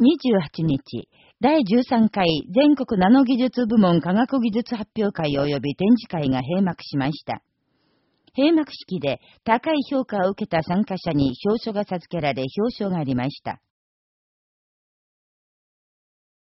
28日、第13回全国ナノ技術部門科学技術発表会及び展示会が閉幕しました。閉幕式で高い評価を受けた参加者に表彰が授けられ表彰がありました。